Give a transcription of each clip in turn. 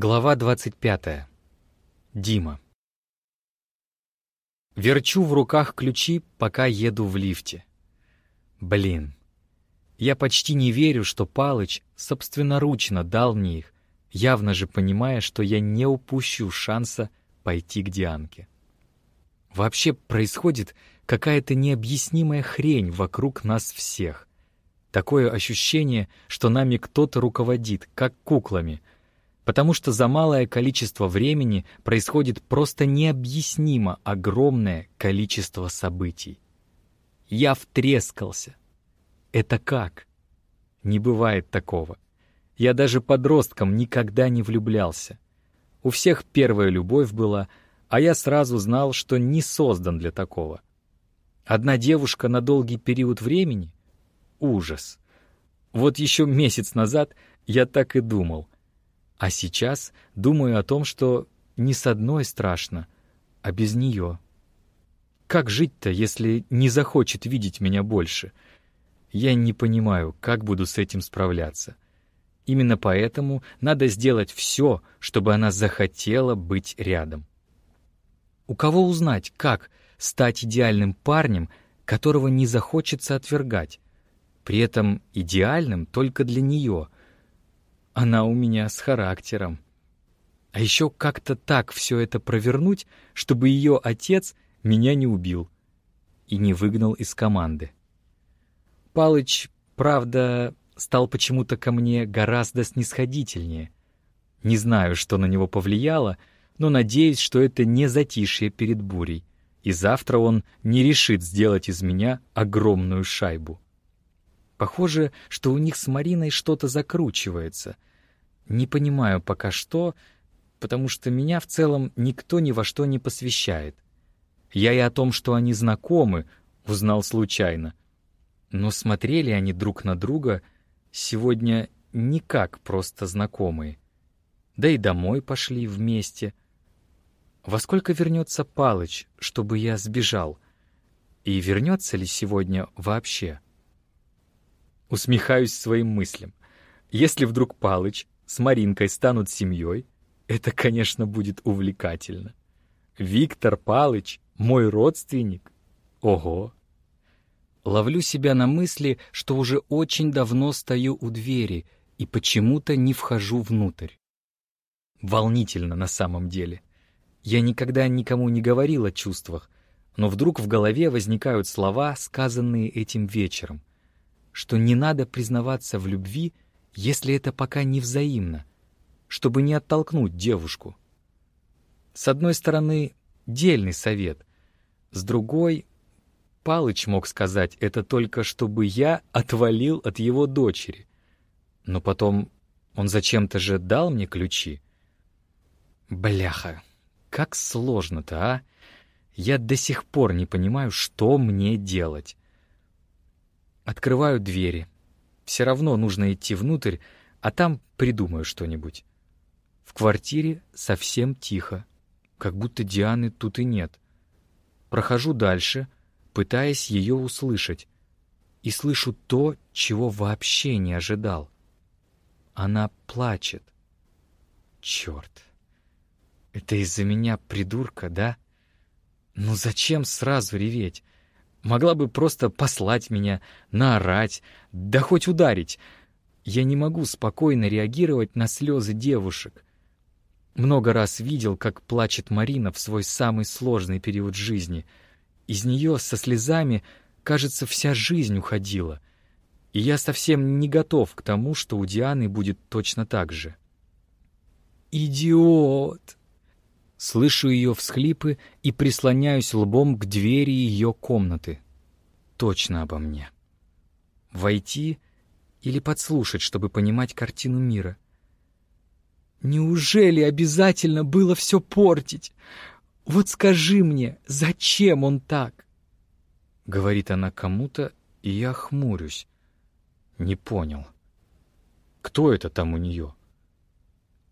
Глава 25. Дима. Верчу в руках ключи, пока еду в лифте. Блин. Я почти не верю, что Палыч собственноручно дал мне их, явно же понимая, что я не упущу шанса пойти к Дианке. Вообще происходит какая-то необъяснимая хрень вокруг нас всех. Такое ощущение, что нами кто-то руководит, как куклами — потому что за малое количество времени происходит просто необъяснимо огромное количество событий. Я втрескался. Это как? Не бывает такого. Я даже подростком никогда не влюблялся. У всех первая любовь была, а я сразу знал, что не создан для такого. Одна девушка на долгий период времени — ужас. Вот еще месяц назад я так и думал — а сейчас думаю о том, что не с одной страшно, а без нее. Как жить-то, если не захочет видеть меня больше? Я не понимаю, как буду с этим справляться. Именно поэтому надо сделать все, чтобы она захотела быть рядом. У кого узнать, как стать идеальным парнем, которого не захочется отвергать? При этом идеальным только для нее — она у меня с характером. А еще как-то так все это провернуть, чтобы ее отец меня не убил и не выгнал из команды. Палыч, правда, стал почему-то ко мне гораздо снисходительнее. Не знаю, что на него повлияло, но надеюсь, что это не затишье перед бурей, и завтра он не решит сделать из меня огромную шайбу. Похоже, что у них с Мариной что-то закручивается — не понимаю пока что, потому что меня в целом никто ни во что не посвящает. Я и о том, что они знакомы, узнал случайно. Но смотрели они друг на друга сегодня не как просто знакомые. Да и домой пошли вместе. Во сколько вернется Палыч, чтобы я сбежал? И вернется ли сегодня вообще? Усмехаюсь своим мыслям. Если вдруг Палыч с Маринкой станут семьей, это, конечно, будет увлекательно. Виктор Палыч, мой родственник. Ого! Ловлю себя на мысли, что уже очень давно стою у двери и почему-то не вхожу внутрь. Волнительно на самом деле. Я никогда никому не говорил о чувствах, но вдруг в голове возникают слова, сказанные этим вечером, что не надо признаваться в любви — если это пока не взаимно, чтобы не оттолкнуть девушку. С одной стороны, дельный совет, с другой, Палыч мог сказать это только, чтобы я отвалил от его дочери. Но потом он зачем-то же дал мне ключи. Бляха, как сложно-то, а? Я до сих пор не понимаю, что мне делать. Открываю двери, все равно нужно идти внутрь, а там придумаю что-нибудь. В квартире совсем тихо, как будто Дианы тут и нет. Прохожу дальше, пытаясь ее услышать, и слышу то, чего вообще не ожидал. Она плачет. Черт. Это из-за меня придурка, да? Ну зачем сразу реветь? Могла бы просто послать меня, наорать, да хоть ударить. Я не могу спокойно реагировать на слезы девушек. Много раз видел, как плачет Марина в свой самый сложный период жизни. Из нее со слезами, кажется, вся жизнь уходила. И я совсем не готов к тому, что у Дианы будет точно так же. «Идиот!» Слышу ее всхлипы и прислоняюсь лбом к двери ее комнаты. Точно обо мне. Войти или подслушать, чтобы понимать картину мира. Неужели обязательно было все портить? Вот скажи мне, зачем он так? Говорит она кому-то, и я хмурюсь. Не понял. Кто это там у нее?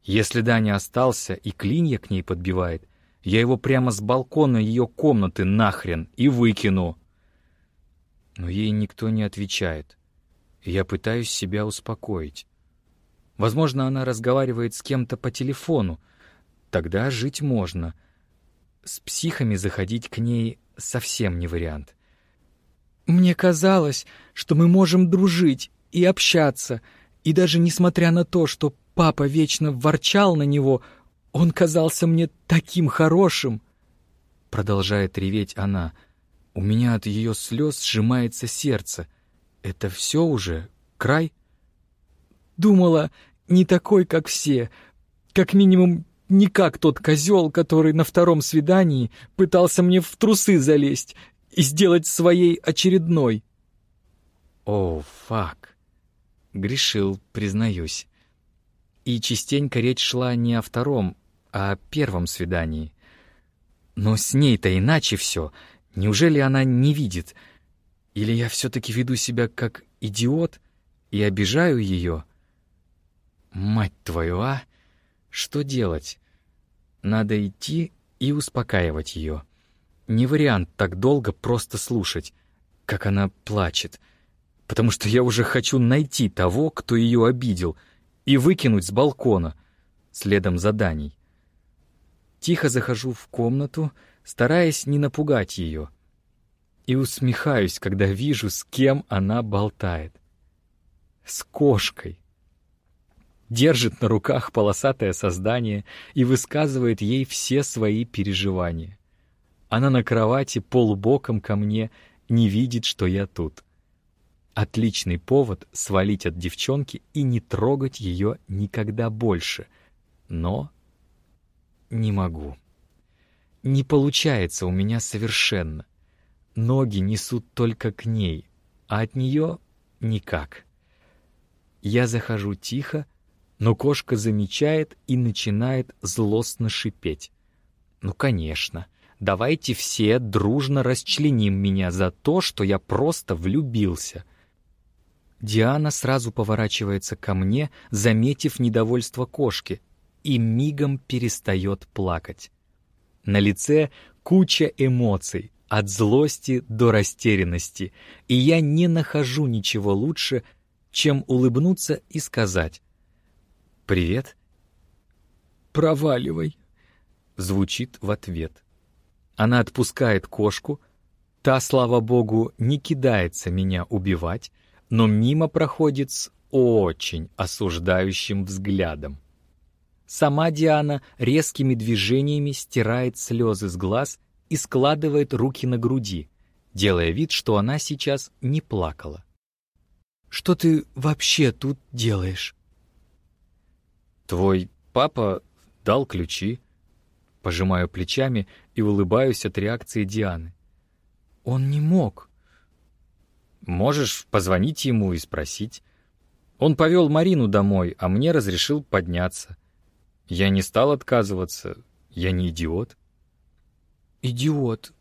Если Даня остался и клинья к ней подбивает, я его прямо с балкона ее комнаты нахрен и выкину. Но ей никто не отвечает. Я пытаюсь себя успокоить. Возможно, она разговаривает с кем-то по телефону. Тогда жить можно. С психами заходить к ней совсем не вариант. «Мне казалось, что мы можем дружить и общаться, и даже несмотря на то, что папа вечно ворчал на него, он казался мне таким хорошим!» Продолжает реветь она. У меня от ее слез сжимается сердце. Это все уже? Край? Думала, не такой, как все. Как минимум, не как тот козел, который на втором свидании пытался мне в трусы залезть и сделать своей очередной. О, фак. Грешил, признаюсь. И частенько речь шла не о втором, а о первом свидании. Но с ней-то иначе все. Неужели она не видит? Или я все-таки веду себя как идиот и обижаю ее? — Мать твою, а? Что делать? Надо идти и успокаивать ее. Не вариант так долго просто слушать, как она плачет. Потому что я уже хочу найти того, кто ее обидел, и выкинуть с балкона, следом заданий. Тихо захожу в комнату, стараясь не напугать ее. И усмехаюсь, когда вижу, с кем она болтает. С кошкой держит на руках полосатое создание и высказывает ей все свои переживания. Она на кровати полубоком ко мне не видит, что я тут. Отличный повод свалить от девчонки и не трогать ее никогда больше. Но не могу. Не получается у меня совершенно. Ноги несут только к ней, а от нее никак. Я захожу тихо, но кошка замечает и начинает злостно шипеть. «Ну, конечно, давайте все дружно расчленим меня за то, что я просто влюбился». Диана сразу поворачивается ко мне, заметив недовольство кошки, и мигом перестает плакать. На лице куча эмоций, от злости до растерянности, и я не нахожу ничего лучше, чем улыбнуться и сказать «Привет». «Проваливай», — звучит в ответ. Она отпускает кошку, та, слава богу, не кидается меня убивать, но мимо проходит с очень осуждающим взглядом. Сама Диана резкими движениями стирает слезы с глаз и складывает руки на груди, делая вид, что она сейчас не плакала. «Что ты вообще тут делаешь?» «Твой папа дал ключи». Пожимаю плечами и улыбаюсь от реакции Дианы. «Он не мог». «Можешь позвонить ему и спросить. Он повел Марину домой, а мне разрешил подняться. Я не стал отказываться, я не идиот». «Идиот?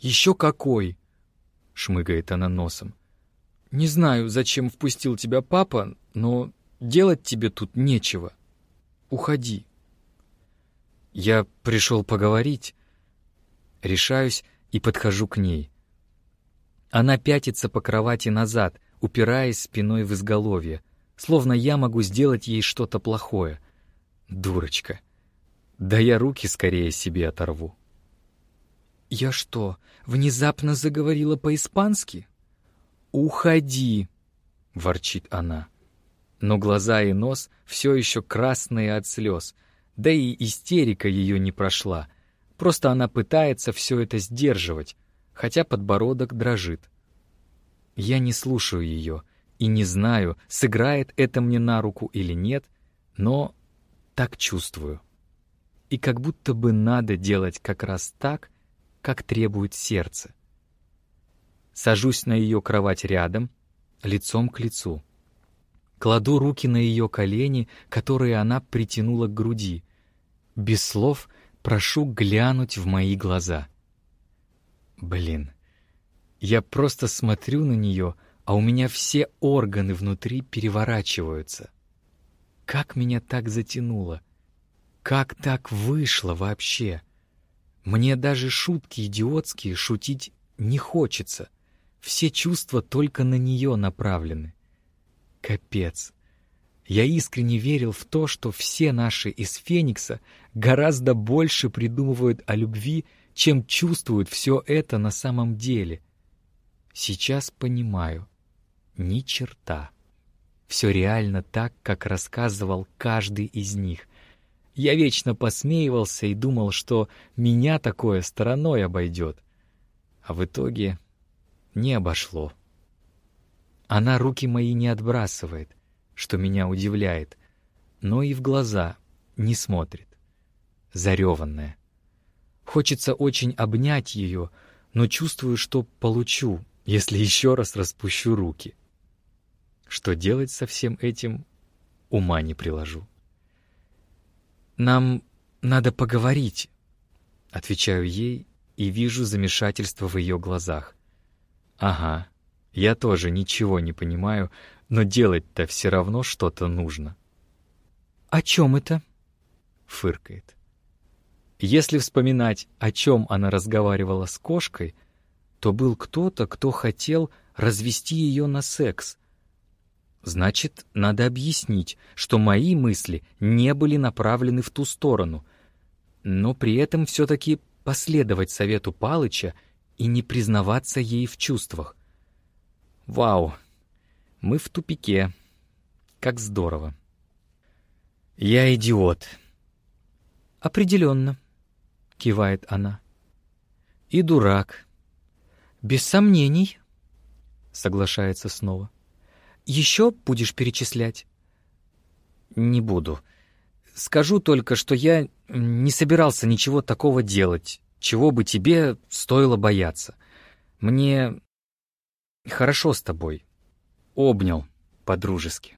Еще какой!» — шмыгает она носом. «Не знаю, зачем впустил тебя папа, но делать тебе тут нечего». Уходи. Я пришел поговорить. Решаюсь и подхожу к ней. Она пятится по кровати назад, упираясь спиной в изголовье, словно я могу сделать ей что-то плохое. Дурочка. Да я руки скорее себе оторву. «Я что, внезапно заговорила по-испански?» «Уходи!» — ворчит она но глаза и нос все еще красные от слез, да и истерика ее не прошла. Просто она пытается все это сдерживать, хотя подбородок дрожит. Я не слушаю ее и не знаю, сыграет это мне на руку или нет, но так чувствую. И как будто бы надо делать как раз так, как требует сердце. Сажусь на ее кровать рядом, лицом к лицу. Кладу руки на ее колени, которые она притянула к груди. Без слов прошу глянуть в мои глаза. Блин, я просто смотрю на нее, а у меня все органы внутри переворачиваются. Как меня так затянуло? Как так вышло вообще? Мне даже шутки идиотские шутить не хочется. Все чувства только на нее направлены. Капец. Я искренне верил в то, что все наши из Феникса гораздо больше придумывают о любви, чем чувствуют все это на самом деле. Сейчас понимаю. Ни черта. Все реально так, как рассказывал каждый из них. Я вечно посмеивался и думал, что меня такое стороной обойдет. А в итоге не обошло. Она руки мои не отбрасывает, что меня удивляет, но и в глаза не смотрит. Зареванная. Хочется очень обнять ее, но чувствую, что получу, если еще раз распущу руки. Что делать со всем этим, ума не приложу. «Нам надо поговорить», — отвечаю ей и вижу замешательство в ее глазах. «Ага, я тоже ничего не понимаю, но делать-то все равно что-то нужно». «О чем это?» — фыркает. Если вспоминать, о чем она разговаривала с кошкой, то был кто-то, кто хотел развести ее на секс. Значит, надо объяснить, что мои мысли не были направлены в ту сторону, но при этом все-таки последовать совету Палыча и не признаваться ей в чувствах. Вау, мы в тупике. Как здорово. Я идиот. Определенно, кивает она. И дурак. Без сомнений, соглашается снова. Еще будешь перечислять? Не буду. Скажу только, что я не собирался ничего такого делать, чего бы тебе стоило бояться. Мне хорошо с тобой. Обнял по-дружески.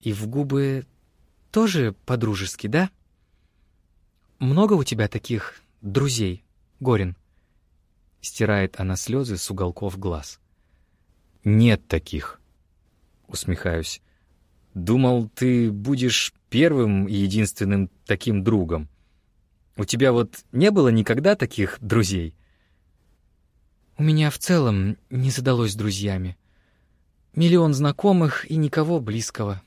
И в губы тоже по-дружески, да? Много у тебя таких друзей, Горин? Стирает она слезы с уголков глаз. Нет таких. Усмехаюсь. Думал, ты будешь первым и единственным таким другом. У тебя вот не было никогда таких друзей? У меня в целом не задалось друзьями. Миллион знакомых и никого близкого.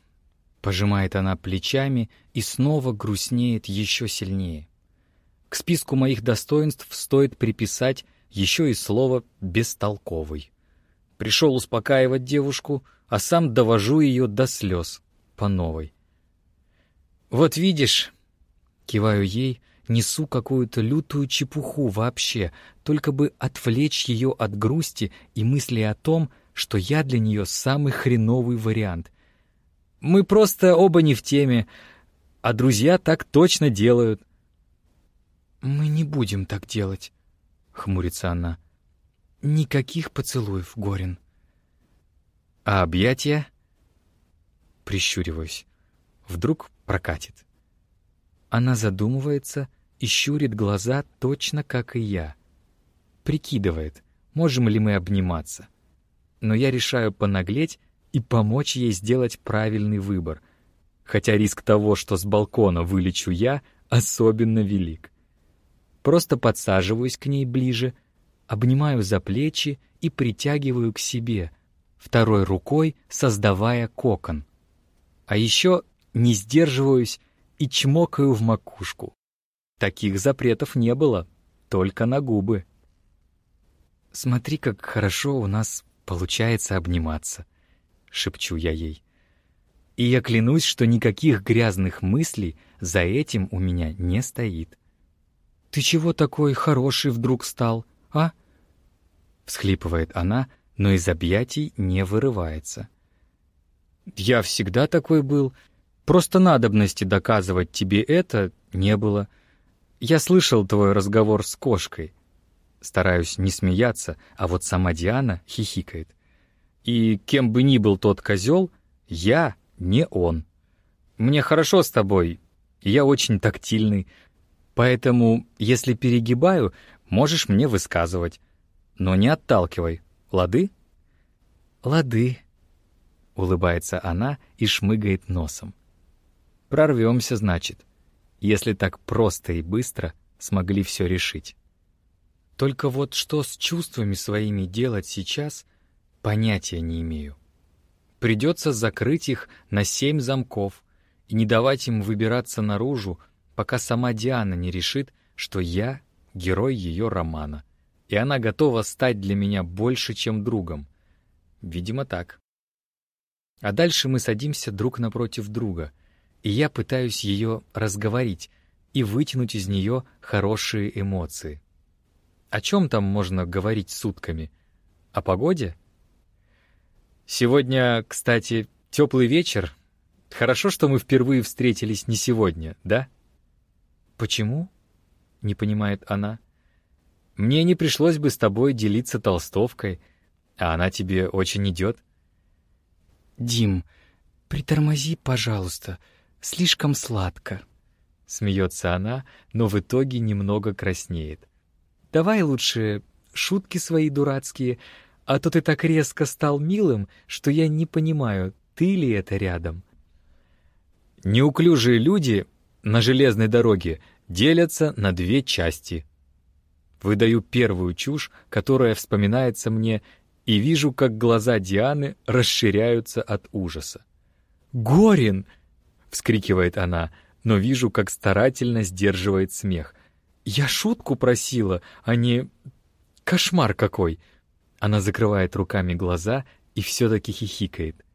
Пожимает она плечами и снова грустнеет еще сильнее. К списку моих достоинств стоит приписать еще и слово «бестолковый». Пришел успокаивать девушку, а сам довожу ее до слез по новой. «Вот видишь», — киваю ей, несу какую-то лютую чепуху вообще, только бы отвлечь ее от грусти и мысли о том, что я для нее самый хреновый вариант. Мы просто оба не в теме, а друзья так точно делают. «Мы не будем так делать», — хмурится она. «Никаких поцелуев, Горин». «А объятия?» Прищуриваюсь. Вдруг прокатит. Она задумывается и щурит глаза точно как и я. Прикидывает, можем ли мы обниматься. Но я решаю понаглеть и помочь ей сделать правильный выбор, хотя риск того, что с балкона вылечу я, особенно велик. Просто подсаживаюсь к ней ближе, обнимаю за плечи и притягиваю к себе, второй рукой создавая кокон. А еще не сдерживаюсь и чмокаю в макушку. Таких запретов не было, только на губы. «Смотри, как хорошо у нас получается обниматься», — шепчу я ей. И я клянусь, что никаких грязных мыслей за этим у меня не стоит. «Ты чего такой хороший вдруг стал, а?» Всхлипывает она, но из объятий не вырывается. «Я всегда такой был. Просто надобности доказывать тебе это не было. Я слышал твой разговор с кошкой. Стараюсь не смеяться, а вот сама Диана хихикает. И кем бы ни был тот козел, я не он. Мне хорошо с тобой, я очень тактильный, поэтому, если перегибаю, можешь мне высказывать. Но не отталкивай, лады? Лады, улыбается она и шмыгает носом. Прорвемся, значит если так просто и быстро смогли все решить. Только вот что с чувствами своими делать сейчас, понятия не имею. Придется закрыть их на семь замков и не давать им выбираться наружу, пока сама Диана не решит, что я — герой ее романа, и она готова стать для меня больше, чем другом. Видимо, так. А дальше мы садимся друг напротив друга, и я пытаюсь ее разговорить и вытянуть из нее хорошие эмоции. О чем там можно говорить сутками? О погоде? Сегодня, кстати, теплый вечер. Хорошо, что мы впервые встретились не сегодня, да? Почему? Не понимает она. Мне не пришлось бы с тобой делиться толстовкой, а она тебе очень идет. Дим, притормози, пожалуйста, слишком сладко. Смеется она, но в итоге немного краснеет. Давай лучше шутки свои дурацкие, а то ты так резко стал милым, что я не понимаю, ты ли это рядом. Неуклюжие люди на железной дороге делятся на две части. Выдаю первую чушь, которая вспоминается мне, и вижу, как глаза Дианы расширяются от ужаса. «Горин!» — вскрикивает она, но вижу, как старательно сдерживает смех. «Я шутку просила, а не... Кошмар какой!» Она закрывает руками глаза и все-таки хихикает.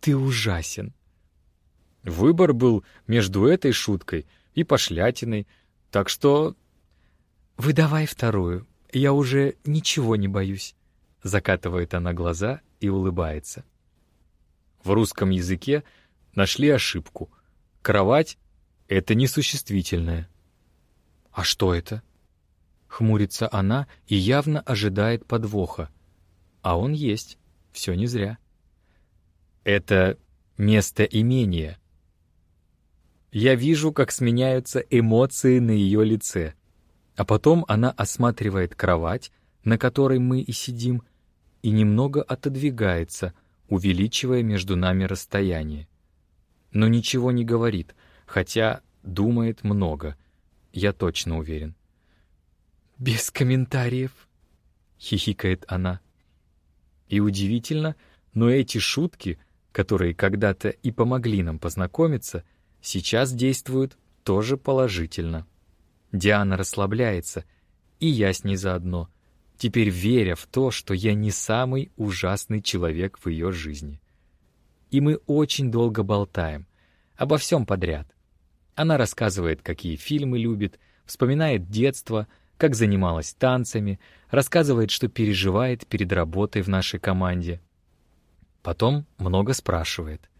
«Ты ужасен!» Выбор был между этой шуткой и пошлятиной, так что... «Выдавай вторую, я уже ничего не боюсь», — закатывает она глаза и улыбается. В русском языке нашли ошибку. Кровать — это несуществительное. «А что это?» Хмурится она и явно ожидает подвоха. А он есть, все не зря. Это место имения. Я вижу, как сменяются эмоции на ее лице. А потом она осматривает кровать, на которой мы и сидим, и немного отодвигается, увеличивая между нами расстояние. Но ничего не говорит, хотя думает много, я точно уверен. «Без комментариев», — хихикает она. И удивительно, но эти шутки, которые когда-то и помогли нам познакомиться, сейчас действуют тоже положительно. Диана расслабляется, и я с ней заодно, теперь веря в то, что я не самый ужасный человек в ее жизни. И мы очень долго болтаем, обо всем подряд. Она рассказывает, какие фильмы любит, вспоминает детство — как занималась танцами, рассказывает, что переживает перед работой в нашей команде. Потом много спрашивает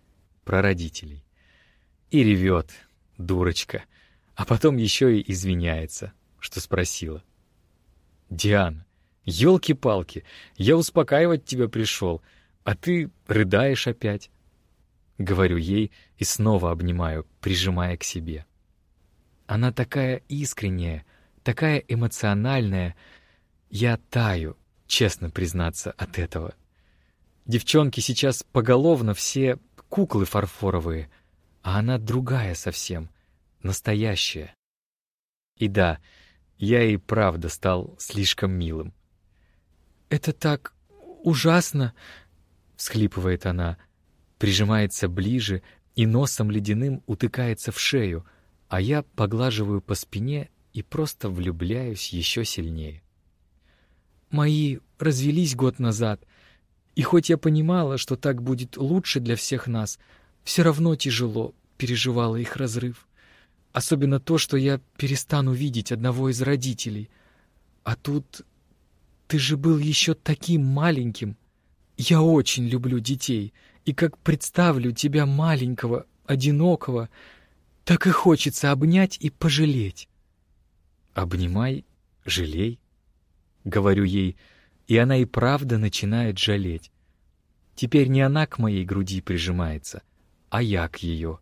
про родителей. И ревет, дурочка, а потом еще и извиняется, что спросила. «Диана, елки-палки, я успокаивать тебя пришел, а ты рыдаешь опять». Говорю ей и снова обнимаю, прижимая к себе. Она такая искренняя, такая эмоциональная. Я таю, честно признаться, от этого. Девчонки сейчас поголовно все куклы фарфоровые, а она другая совсем, настоящая. И да, я и правда стал слишком милым. «Это так ужасно!» — всхлипывает она, прижимается ближе и носом ледяным утыкается в шею, а я поглаживаю по спине и просто влюбляюсь еще сильнее. Мои развелись год назад, и хоть я понимала, что так будет лучше для всех нас, все равно тяжело переживала их разрыв. Особенно то, что я перестану видеть одного из родителей. А тут ты же был еще таким маленьким. Я очень люблю детей, и как представлю тебя маленького, одинокого, так и хочется обнять и пожалеть. «Обнимай, жалей», — говорю ей, и она и правда начинает жалеть. Теперь не она к моей груди прижимается, а я к ее.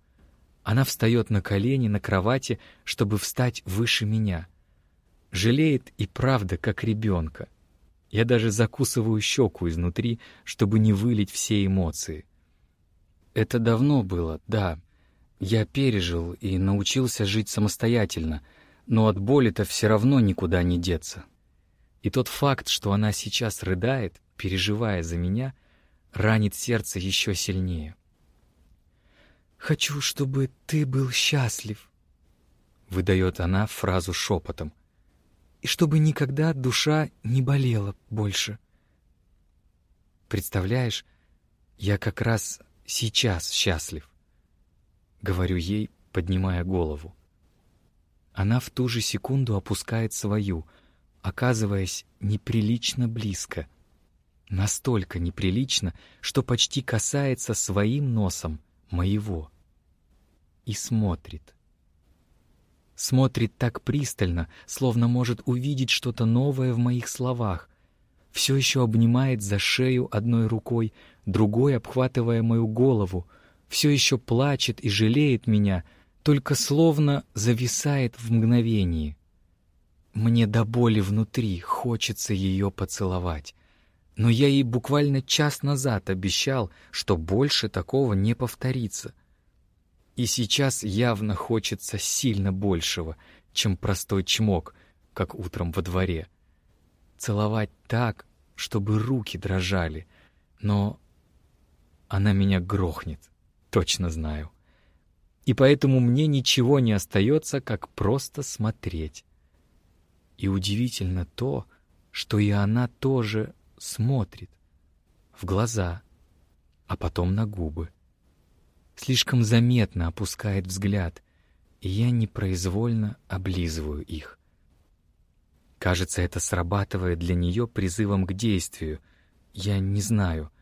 Она встает на колени на кровати, чтобы встать выше меня. Жалеет и правда, как ребенка. Я даже закусываю щеку изнутри, чтобы не вылить все эмоции. Это давно было, да. Я пережил и научился жить самостоятельно — но от боли-то все равно никуда не деться. И тот факт, что она сейчас рыдает, переживая за меня, ранит сердце еще сильнее. «Хочу, чтобы ты был счастлив», — выдает она фразу шепотом, «и чтобы никогда душа не болела больше». Представляешь, я как раз сейчас счастлив, — говорю ей, поднимая голову. Она в ту же секунду опускает свою, оказываясь неприлично близко. Настолько неприлично, что почти касается своим носом моего. И смотрит. Смотрит так пристально, словно может увидеть что-то новое в моих словах. Все еще обнимает за шею одной рукой, другой обхватывая мою голову, все еще плачет и жалеет меня — только словно зависает в мгновении. Мне до боли внутри хочется ее поцеловать. Но я ей буквально час назад обещал, что больше такого не повторится. И сейчас явно хочется сильно большего, чем простой чмок, как утром во дворе. Целовать так, чтобы руки дрожали, но она меня грохнет, точно знаю и поэтому мне ничего не остается, как просто смотреть. И удивительно то, что и она тоже смотрит в глаза, а потом на губы. Слишком заметно опускает взгляд, и я непроизвольно облизываю их. Кажется, это срабатывает для нее призывом к действию. Я не знаю —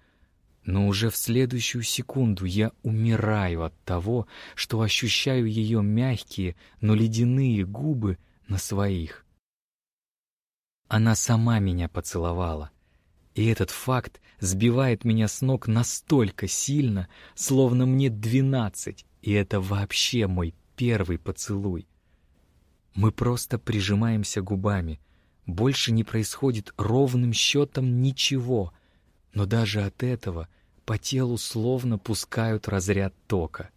но уже в следующую секунду я умираю от того, что ощущаю ее мягкие, но ледяные губы на своих. Она сама меня поцеловала, и этот факт сбивает меня с ног настолько сильно, словно мне двенадцать, и это вообще мой первый поцелуй. Мы просто прижимаемся губами, больше не происходит ровным счетом ничего — но даже от этого по телу словно пускают разряд тока.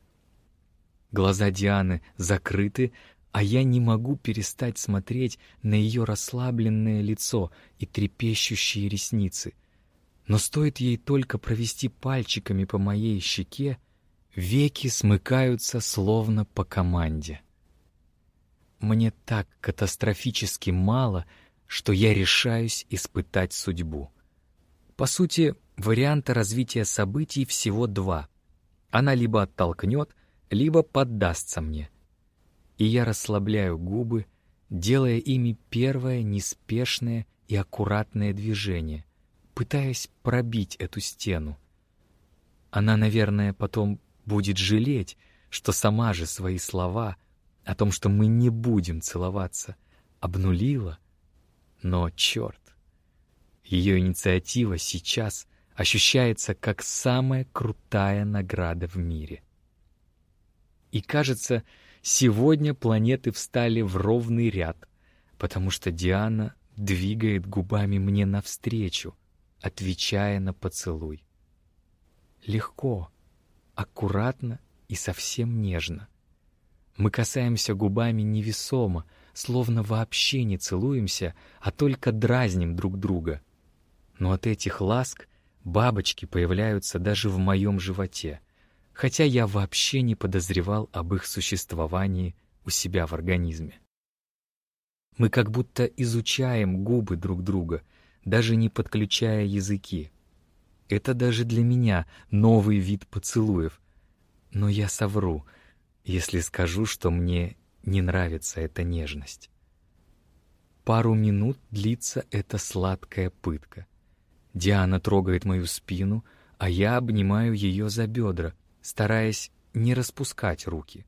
Глаза Дианы закрыты, а я не могу перестать смотреть на ее расслабленное лицо и трепещущие ресницы. Но стоит ей только провести пальчиками по моей щеке, веки смыкаются словно по команде. Мне так катастрофически мало, что я решаюсь испытать судьбу. По сути, варианта развития событий всего два. Она либо оттолкнет, либо поддастся мне. И я расслабляю губы, делая ими первое неспешное и аккуратное движение, пытаясь пробить эту стену. Она, наверное, потом будет жалеть, что сама же свои слова о том, что мы не будем целоваться, обнулила. Но, черт, ее инициатива сейчас ощущается как самая крутая награда в мире. И кажется, сегодня планеты встали в ровный ряд, потому что Диана двигает губами мне навстречу, отвечая на поцелуй. Легко, аккуратно и совсем нежно. Мы касаемся губами невесомо, словно вообще не целуемся, а только дразним друг друга — но от этих ласк бабочки появляются даже в моем животе, хотя я вообще не подозревал об их существовании у себя в организме. Мы как будто изучаем губы друг друга, даже не подключая языки. Это даже для меня новый вид поцелуев. Но я совру, если скажу, что мне не нравится эта нежность. Пару минут длится эта сладкая пытка. Диана трогает мою спину, а я обнимаю ее за бедра, стараясь не распускать руки.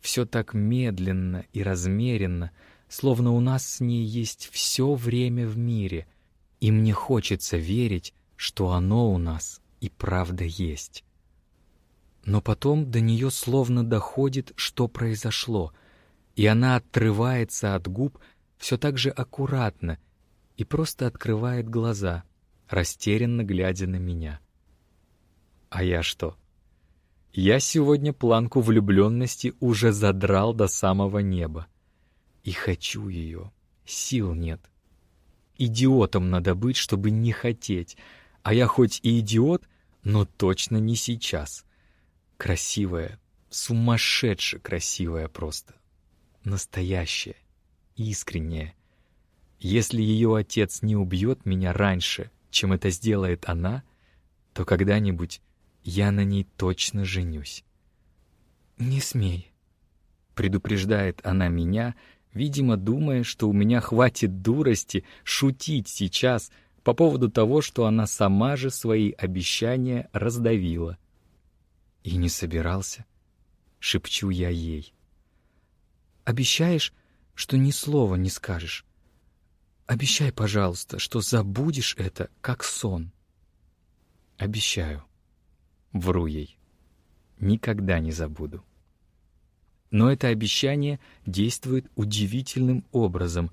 Все так медленно и размеренно, словно у нас с ней есть все время в мире, и мне хочется верить, что оно у нас и правда есть. Но потом до нее словно доходит, что произошло, и она отрывается от губ все так же аккуратно и просто открывает глаза — растерянно глядя на меня. А я что? Я сегодня планку влюбленности уже задрал до самого неба. И хочу ее. Сил нет. Идиотом надо быть, чтобы не хотеть. А я хоть и идиот, но точно не сейчас. Красивая, сумасшедше красивая просто. Настоящая, искренняя. Если ее отец не убьет меня раньше, чем это сделает она, то когда-нибудь я на ней точно женюсь. «Не смей», — предупреждает она меня, видимо, думая, что у меня хватит дурости шутить сейчас по поводу того, что она сама же свои обещания раздавила. И не собирался, шепчу я ей. «Обещаешь, что ни слова не скажешь? Обещай, пожалуйста, что забудешь это, как сон». «Обещаю». Вру ей. Никогда не забуду. Но это обещание действует удивительным образом,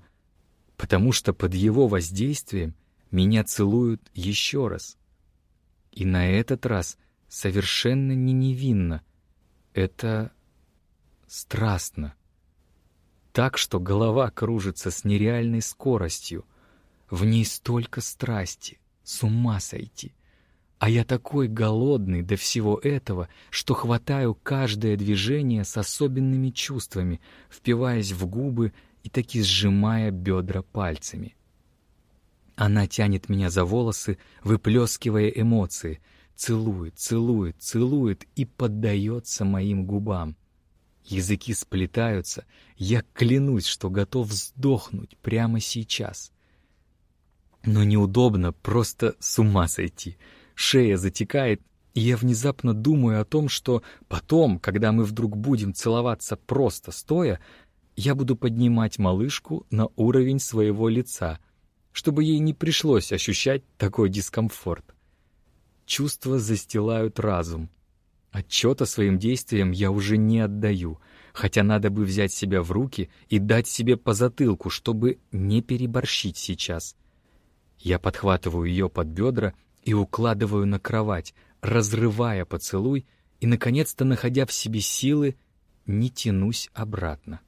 потому что под его воздействием меня целуют еще раз. И на этот раз совершенно не невинно. Это страстно. Так, что голова кружится с нереальной скоростью. В ней столько страсти, с ума сойти. А я такой голодный до всего этого, что хватаю каждое движение с особенными чувствами, впиваясь в губы и таки сжимая бедра пальцами. Она тянет меня за волосы, выплескивая эмоции, целует, целует, целует и поддается моим губам. Языки сплетаются, я клянусь, что готов сдохнуть прямо сейчас. Но неудобно, просто с ума сойти — шея затекает, и я внезапно думаю о том, что потом, когда мы вдруг будем целоваться просто стоя, я буду поднимать малышку на уровень своего лица, чтобы ей не пришлось ощущать такой дискомфорт. Чувства застилают разум. Отчета своим действиям я уже не отдаю, хотя надо бы взять себя в руки и дать себе по затылку, чтобы не переборщить сейчас. Я подхватываю ее под бедра и укладываю на кровать, разрывая поцелуй и, наконец-то, находя в себе силы, не тянусь обратно.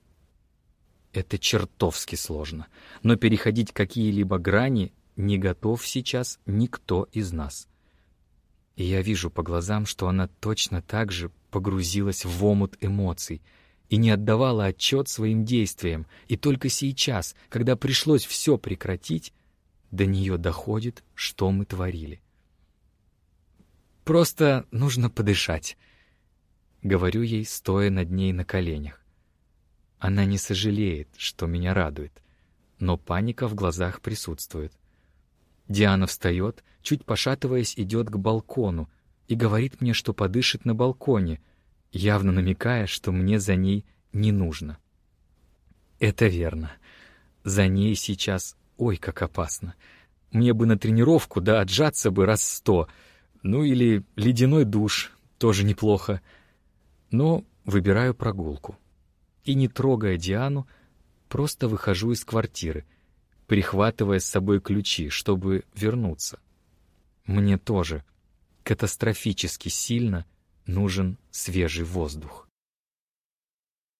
Это чертовски сложно, но переходить какие-либо грани не готов сейчас никто из нас. И я вижу по глазам, что она точно так же погрузилась в омут эмоций и не отдавала отчет своим действиям, и только сейчас, когда пришлось все прекратить, до нее доходит, что мы творили. Просто нужно подышать. Говорю ей, стоя над ней на коленях. Она не сожалеет, что меня радует, но паника в глазах присутствует. Диана встает, чуть пошатываясь, идет к балкону и говорит мне, что подышит на балконе, явно намекая, что мне за ней не нужно. Это верно. За ней сейчас ой как опасно. Мне бы на тренировку, да отжаться бы раз сто — ну или ледяной душ, тоже неплохо. Но выбираю прогулку. И не трогая Диану, просто выхожу из квартиры, прихватывая с собой ключи, чтобы вернуться. Мне тоже катастрофически сильно нужен свежий воздух.